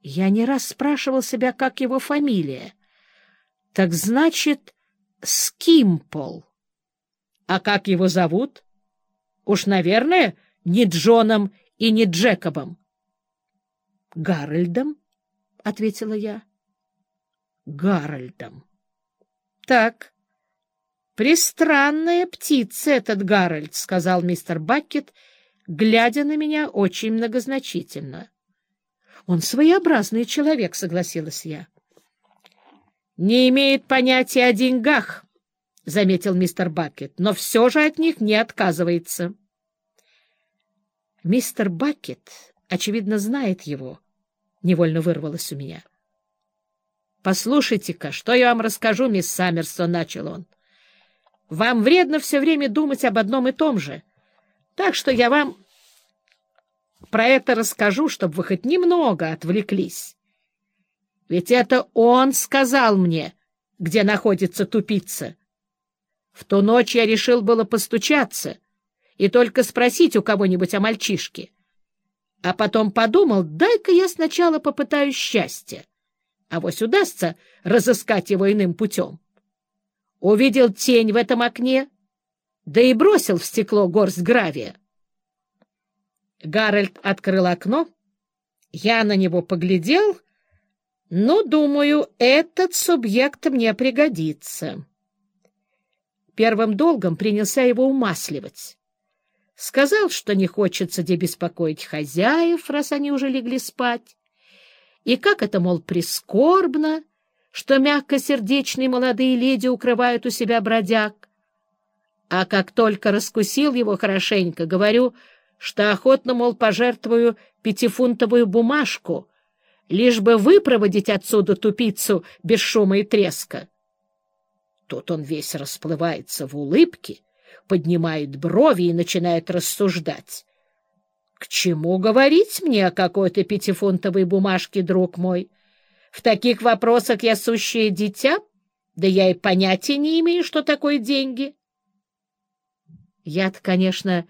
Я не раз спрашивал себя, как его фамилия. Так значит, Скимпол. А как его зовут? Уж, наверное, не Джоном и не Джекобом. — Гарольдом, — ответила я. — Гарольдом. — Так, престранная птица этот Гарольд, — сказал мистер Баккет, глядя на меня очень многозначительно. — Он своеобразный человек, — согласилась я. — Не имеет понятия о деньгах, — заметил мистер Баккет, — но все же от них не отказывается. Мистер Баккет, очевидно, знает его, — невольно вырвалось у меня. — Послушайте-ка, что я вам расскажу, мисс Саммерсон, — начал он. — Вам вредно все время думать об одном и том же, так что я вам про это расскажу, чтобы вы хоть немного отвлеклись. Ведь это он сказал мне, где находится тупица. В ту ночь я решил было постучаться — и только спросить у кого-нибудь о мальчишке. А потом подумал, дай-ка я сначала попытаюсь счастья, а вось удастся разыскать его иным путем. Увидел тень в этом окне, да и бросил в стекло горсть гравия. Гарольд открыл окно, я на него поглядел, но, думаю, этот субъект мне пригодится. Первым долгом принялся его умасливать. Сказал, что не хочется где беспокоить хозяев, раз они уже легли спать. И как это, мол, прискорбно, что мягкосердечные молодые леди укрывают у себя бродяг. А как только раскусил его хорошенько, говорю, что охотно, мол, пожертвую пятифунтовую бумажку, лишь бы выпроводить отсюда тупицу без шума и треска. Тут он весь расплывается в улыбке, поднимает брови и начинает рассуждать. К чему говорить мне о какой-то пятифунтовой бумажке, друг мой? В таких вопросах я сущее дитя, да я и понятия не имею, что такое деньги. Я-то, конечно,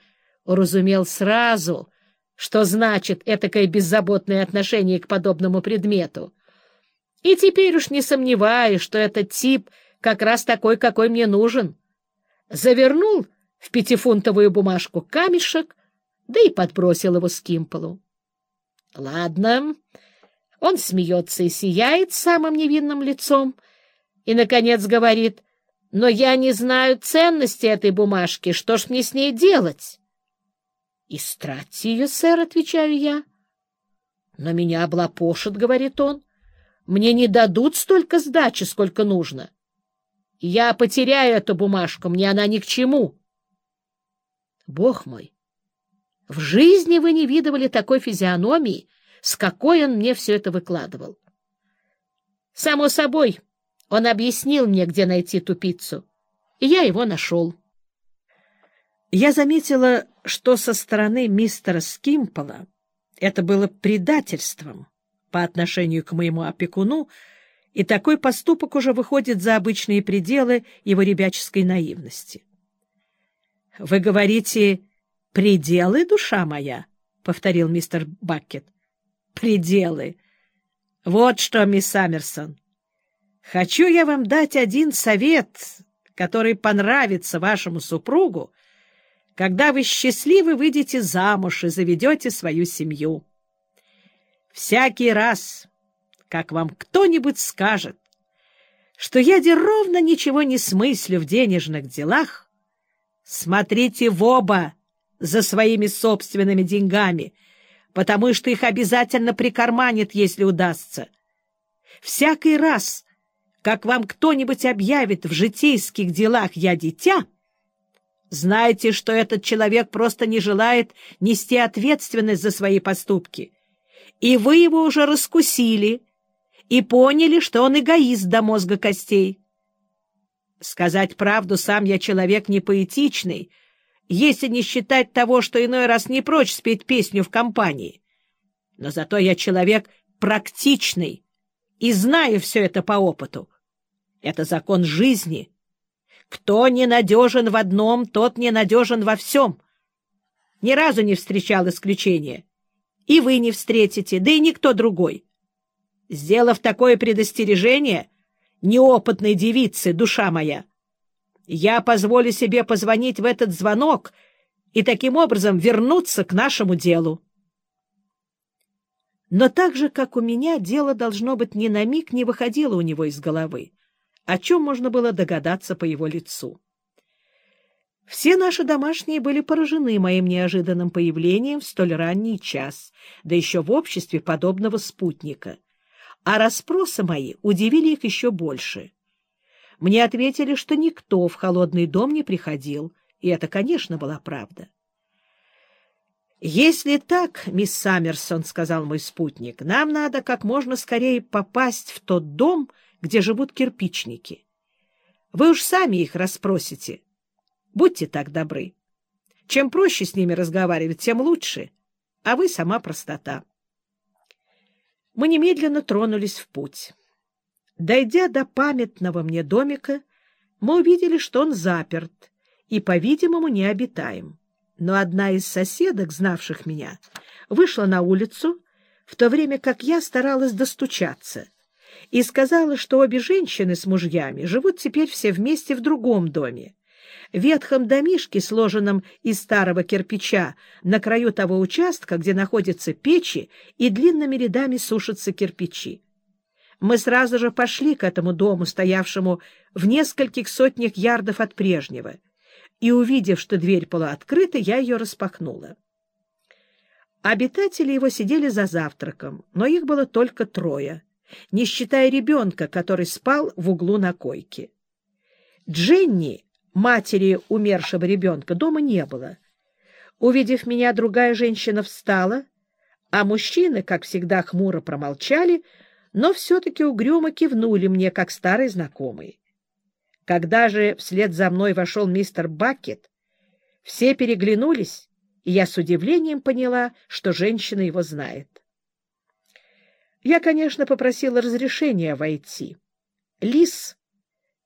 уразумел сразу, что значит этакое беззаботное отношение к подобному предмету. И теперь уж не сомневаюсь, что этот тип как раз такой, какой мне нужен завернул в пятифунтовую бумажку камешек, да и подбросил его Скимполу. Ладно, он смеется и сияет самым невинным лицом и, наконец, говорит, «Но я не знаю ценности этой бумажки, что ж мне с ней делать?» «Истратьте ее, сэр», — отвечаю я. «Но меня облапошат», — говорит он. «Мне не дадут столько сдачи, сколько нужно. Я потеряю эту бумажку, мне она ни к чему. Бог мой, в жизни вы не видывали такой физиономии, с какой он мне все это выкладывал. Само собой, он объяснил мне, где найти тупицу, и я его нашел. Я заметила, что со стороны мистера Скимпола это было предательством по отношению к моему опекуну, и такой поступок уже выходит за обычные пределы его ребяческой наивности. — Вы говорите «пределы, душа моя», — повторил мистер Баккет. — Пределы. Вот что, мисс Саммерсон. Хочу я вам дать один совет, который понравится вашему супругу, когда вы счастливы выйдете замуж и заведете свою семью. Всякий раз, как вам кто-нибудь скажет, что я де ровно ничего не смыслю в денежных делах, смотрите в оба за своими собственными деньгами, потому что их обязательно прикарманит, если удастся. Всякий раз, как вам кто-нибудь объявит в житейских делах «я дитя», знайте, что этот человек просто не желает нести ответственность за свои поступки, и вы его уже раскусили, и поняли, что он эгоист до мозга костей. Сказать правду, сам я человек не поэтичный, если не считать того, что иной раз не прочь спеть песню в компании. Но зато я человек практичный и знаю все это по опыту. Это закон жизни. Кто ненадежен в одном, тот ненадежен во всем. Ни разу не встречал исключения. И вы не встретите, да и никто другой. Сделав такое предостережение, неопытной девице, душа моя, я позволю себе позвонить в этот звонок и таким образом вернуться к нашему делу. Но так же, как у меня, дело, должно быть, ни на миг не выходило у него из головы, о чем можно было догадаться по его лицу. Все наши домашние были поражены моим неожиданным появлением в столь ранний час, да еще в обществе подобного спутника. А расспросы мои удивили их еще больше. Мне ответили, что никто в холодный дом не приходил, и это, конечно, была правда. «Если так, мисс Саммерсон, — сказал мой спутник, — нам надо как можно скорее попасть в тот дом, где живут кирпичники. Вы уж сами их расспросите. Будьте так добры. Чем проще с ними разговаривать, тем лучше, а вы сама простота». Мы немедленно тронулись в путь. Дойдя до памятного мне домика, мы увидели, что он заперт и, по-видимому, необитаем но одна из соседок, знавших меня, вышла на улицу, в то время как я старалась достучаться, и сказала, что обе женщины с мужьями живут теперь все вместе в другом доме, ветхом домишке, сложенном из старого кирпича, на краю того участка, где находятся печи и длинными рядами сушатся кирпичи. Мы сразу же пошли к этому дому, стоявшему в нескольких сотнях ярдов от прежнего — и, увидев, что дверь была открыта, я ее распахнула. Обитатели его сидели за завтраком, но их было только трое, не считая ребенка, который спал в углу на койке. Дженни, матери умершего ребенка, дома не было. Увидев меня, другая женщина встала, а мужчины, как всегда, хмуро промолчали, но все-таки угрюмо кивнули мне, как старый знакомый. Когда же вслед за мной вошел мистер Бакет, все переглянулись, и я с удивлением поняла, что женщина его знает. Я, конечно, попросила разрешения войти. Лис,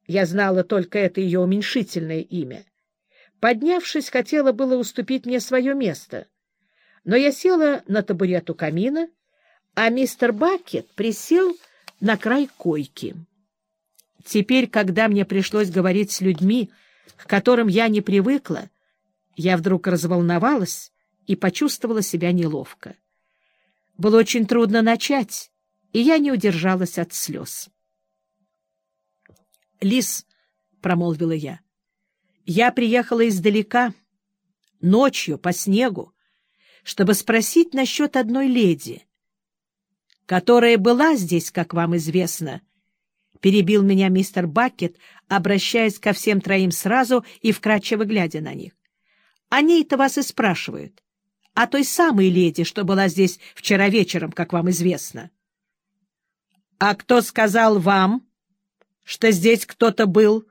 я знала только это ее уменьшительное имя, поднявшись, хотела было уступить мне свое место, но я села на табурет у камина, а мистер Бакет присел на край койки. Теперь, когда мне пришлось говорить с людьми, к которым я не привыкла, я вдруг разволновалась и почувствовала себя неловко. Было очень трудно начать, и я не удержалась от слез. «Лис», — промолвила я, — «я приехала издалека, ночью, по снегу, чтобы спросить насчет одной леди, которая была здесь, как вам известно, — перебил меня мистер Бакет, обращаясь ко всем троим сразу и вкрадчиво глядя на них. Они-то вас и спрашивают. О той самой леди, что была здесь вчера вечером, как вам известно. — А кто сказал вам, что здесь кто-то был?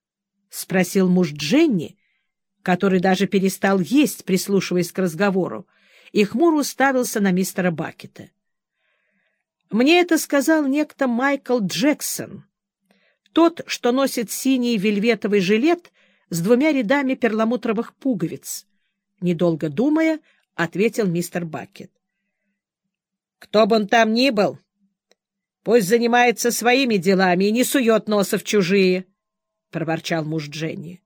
— спросил муж Дженни, который даже перестал есть, прислушиваясь к разговору, и хмуро уставился на мистера Бакета. Мне это сказал некто Майкл Джексон, тот, что носит синий вельветовый жилет с двумя рядами перламутровых пуговиц. Недолго думая, ответил мистер Бакет. — Кто бы он там ни был, пусть занимается своими делами и не сует носа в чужие, — проворчал муж Дженни.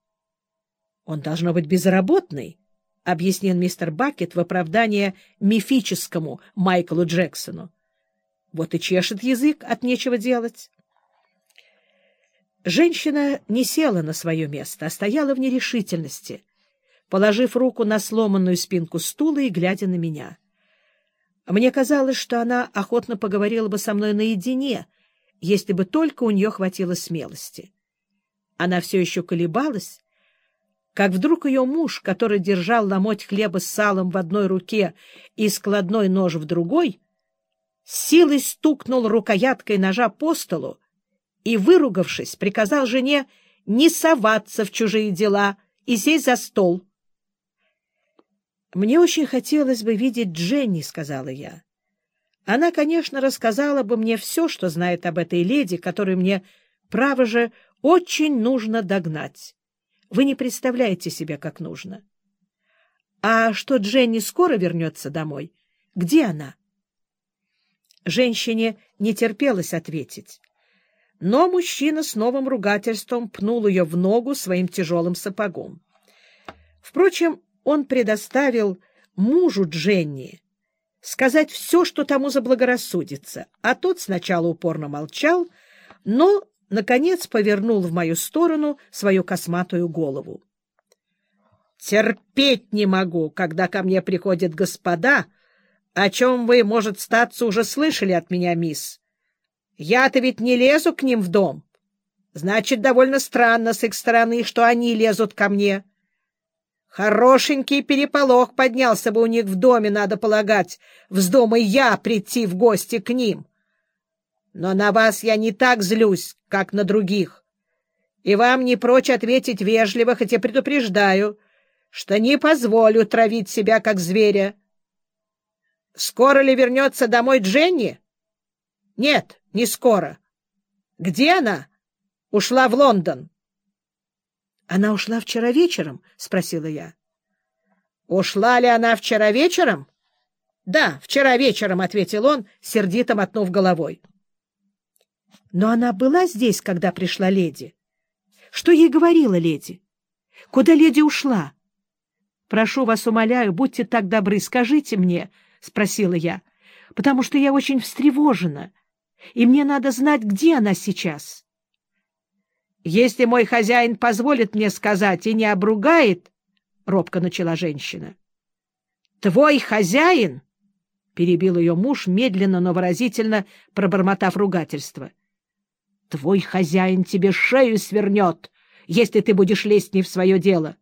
— Он должно быть безработный, — объяснил мистер Бакет в оправдание мифическому Майклу Джексону. Вот и чешет язык от нечего делать. Женщина не села на свое место, а стояла в нерешительности, положив руку на сломанную спинку стула и глядя на меня. Мне казалось, что она охотно поговорила бы со мной наедине, если бы только у нее хватило смелости. Она все еще колебалась, как вдруг ее муж, который держал ломоть хлеба с салом в одной руке и складной нож в другой, силой стукнул рукояткой ножа по столу и, выругавшись, приказал жене не соваться в чужие дела и сесть за стол. «Мне очень хотелось бы видеть Дженни», — сказала я. «Она, конечно, рассказала бы мне все, что знает об этой леди, которую мне, право же, очень нужно догнать. Вы не представляете себе, как нужно». «А что Дженни скоро вернется домой? Где она?» Женщине не терпелось ответить. Но мужчина с новым ругательством пнул ее в ногу своим тяжелым сапогом. Впрочем, он предоставил мужу Дженни сказать все, что тому заблагорассудится, а тот сначала упорно молчал, но, наконец, повернул в мою сторону свою косматую голову. «Терпеть не могу, когда ко мне приходят господа, о чем вы, может, статься, уже слышали от меня, мисс. Я-то ведь не лезу к ним в дом. Значит, довольно странно с их стороны, что они лезут ко мне». Хорошенький переполох поднялся бы у них в доме, надо полагать, вздумай я прийти в гости к ним. Но на вас я не так злюсь, как на других. И вам не прочь ответить вежливо, хотя предупреждаю, что не позволю травить себя, как зверя. Скоро ли вернется домой Дженни? Нет, не скоро. Где она? Ушла в Лондон. Она ушла вчера вечером? — спросила я. — Ушла ли она вчера вечером? — Да, вчера вечером, — ответил он, сердито мотнув головой. — Но она была здесь, когда пришла леди? Что ей говорила леди? Куда леди ушла? — Прошу вас, умоляю, будьте так добры, скажите мне, — спросила я, — потому что я очень встревожена, и мне надо знать, где она сейчас. — если мой хозяин позволит мне сказать и не обругает, — робко начала женщина. — Твой хозяин, — перебил ее муж, медленно, но выразительно пробормотав ругательство, — твой хозяин тебе шею свернет, если ты будешь лезть не в свое дело.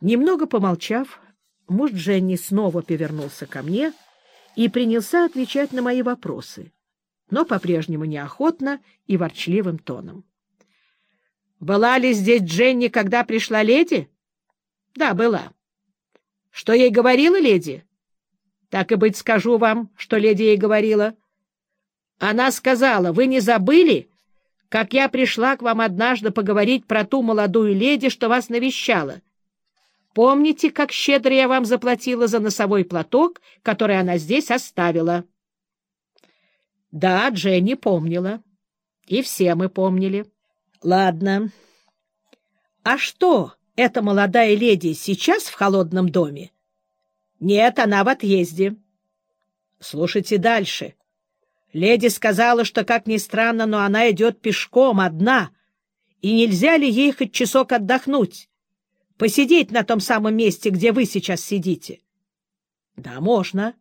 Немного помолчав, муж Дженни снова повернулся ко мне и принялся отвечать на мои вопросы но по-прежнему неохотно и ворчливым тоном. — Была ли здесь Дженни, когда пришла леди? — Да, была. — Что ей говорила леди? — Так и быть, скажу вам, что леди ей говорила. Она сказала, вы не забыли, как я пришла к вам однажды поговорить про ту молодую леди, что вас навещала? Помните, как щедро я вам заплатила за носовой платок, который она здесь оставила? — да, Дженни помнила. И все мы помнили. Ладно. А что, эта молодая леди сейчас в холодном доме? Нет, она в отъезде. Слушайте дальше. Леди сказала, что, как ни странно, но она идет пешком одна, и нельзя ли ей хоть часок отдохнуть, посидеть на том самом месте, где вы сейчас сидите? Да, можно.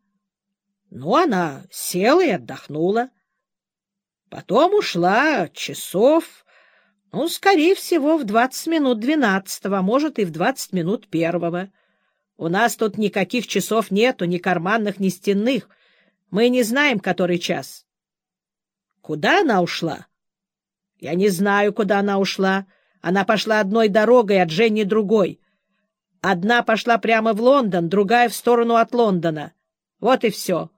Ну, она села и отдохнула. Потом ушла часов, ну, скорее всего, в двадцать минут двенадцатого, а может, и в двадцать минут первого. У нас тут никаких часов нету, ни карманных, ни стенных. Мы не знаем, который час. Куда она ушла? Я не знаю, куда она ушла. Она пошла одной дорогой, а Дженни другой. Одна пошла прямо в Лондон, другая в сторону от Лондона. Вот и все.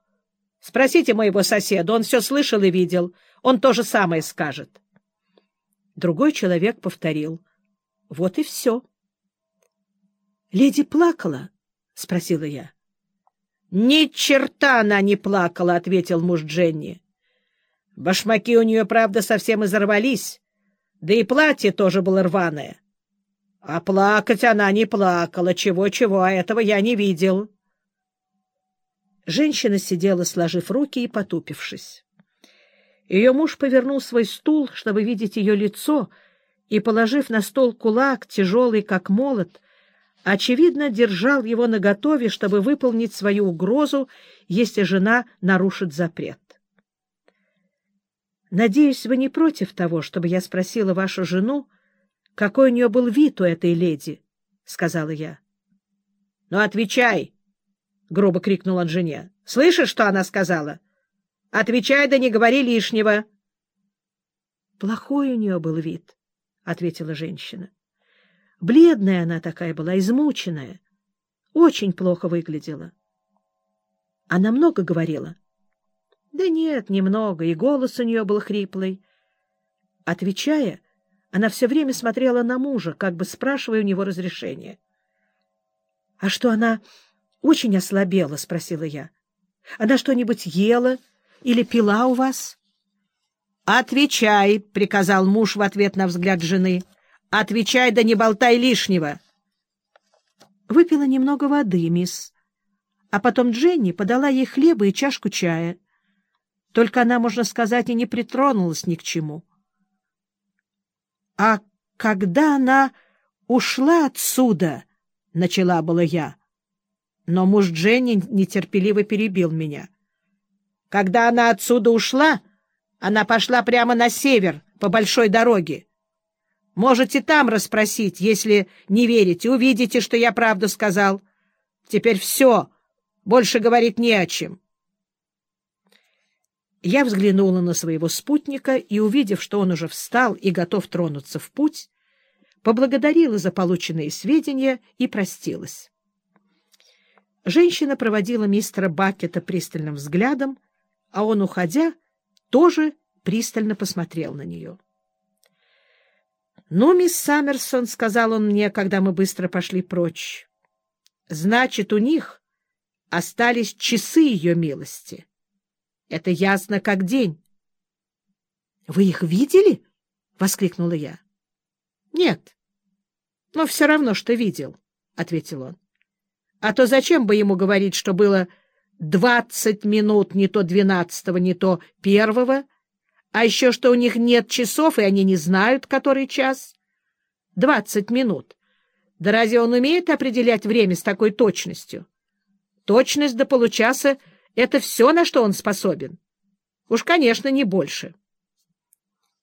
Спросите моего соседа, он все слышал и видел. Он то же самое скажет. Другой человек повторил. Вот и все. — Леди плакала? — спросила я. — Ни черта она не плакала, — ответил муж Дженни. Башмаки у нее, правда, совсем изорвались, да и платье тоже было рваное. А плакать она не плакала, чего-чего, а этого я не видел. — Женщина сидела, сложив руки и потупившись. Ее муж повернул свой стул, чтобы видеть ее лицо, и, положив на стол кулак, тяжелый как молот, очевидно, держал его наготове, чтобы выполнить свою угрозу, если жена нарушит запрет. «Надеюсь, вы не против того, чтобы я спросила вашу жену, какой у нее был вид у этой леди?» — сказала я. «Ну, отвечай!» — грубо крикнул он жене. — Слышишь, что она сказала? — Отвечай, да не говори лишнего. — Плохой у нее был вид, — ответила женщина. Бледная она такая была, измученная. Очень плохо выглядела. Она много говорила? — Да нет, немного, и голос у нее был хриплый. Отвечая, она все время смотрела на мужа, как бы спрашивая у него разрешения. — А что она очень ослабела? — спросила я. Она что-нибудь ела или пила у вас? — Отвечай, — приказал муж в ответ на взгляд жены. — Отвечай, да не болтай лишнего. — Выпила немного воды, мисс. А потом Дженни подала ей хлеба и чашку чая. Только она, можно сказать, и не притронулась ни к чему. — А когда она ушла отсюда, — начала была я, но муж Дженни нетерпеливо перебил меня. Когда она отсюда ушла, она пошла прямо на север, по большой дороге. Можете там расспросить, если не верите, увидите, что я правду сказал. Теперь все, больше говорить не о чем. Я взглянула на своего спутника и, увидев, что он уже встал и готов тронуться в путь, поблагодарила за полученные сведения и простилась. Женщина проводила мистера Бакета пристальным взглядом, а он, уходя, тоже пристально посмотрел на нее. — Ну, мисс Саммерсон, — сказал он мне, когда мы быстро пошли прочь, — значит, у них остались часы ее милости. Это ясно как день. — Вы их видели? — воскликнула я. — Нет, но все равно, что видел, — ответил он. — А то зачем бы ему говорить, что было двадцать минут не то двенадцатого, не то первого, а еще что у них нет часов, и они не знают, который час? Двадцать минут. Да разве он умеет определять время с такой точностью? Точность до получаса — это все, на что он способен. Уж, конечно, не больше. —